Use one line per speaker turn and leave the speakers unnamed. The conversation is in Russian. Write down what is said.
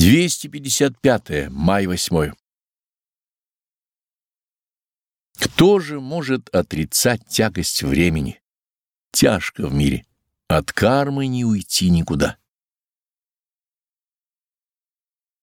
255. Май 8. Кто же может отрицать тягость времени? Тяжко в мире. От кармы не уйти никуда.